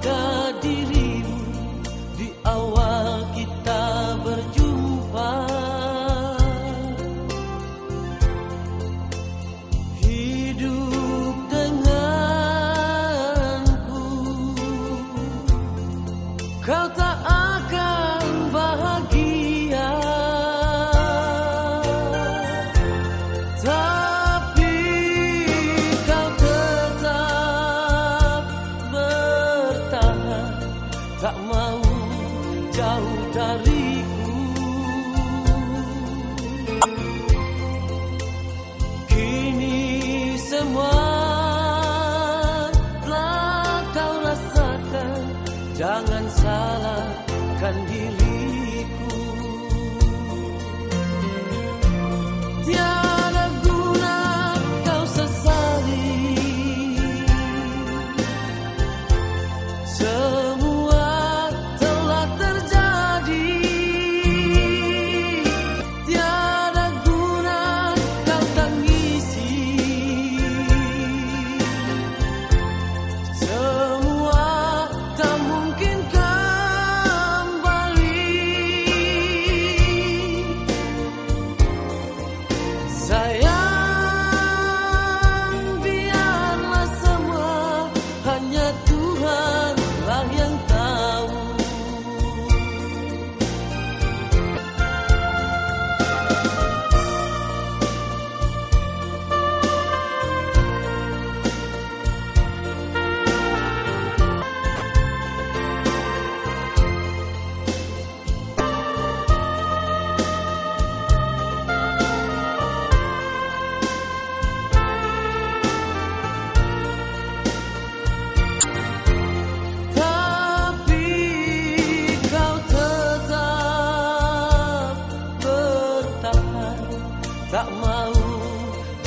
pada diri. and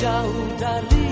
jauh dariku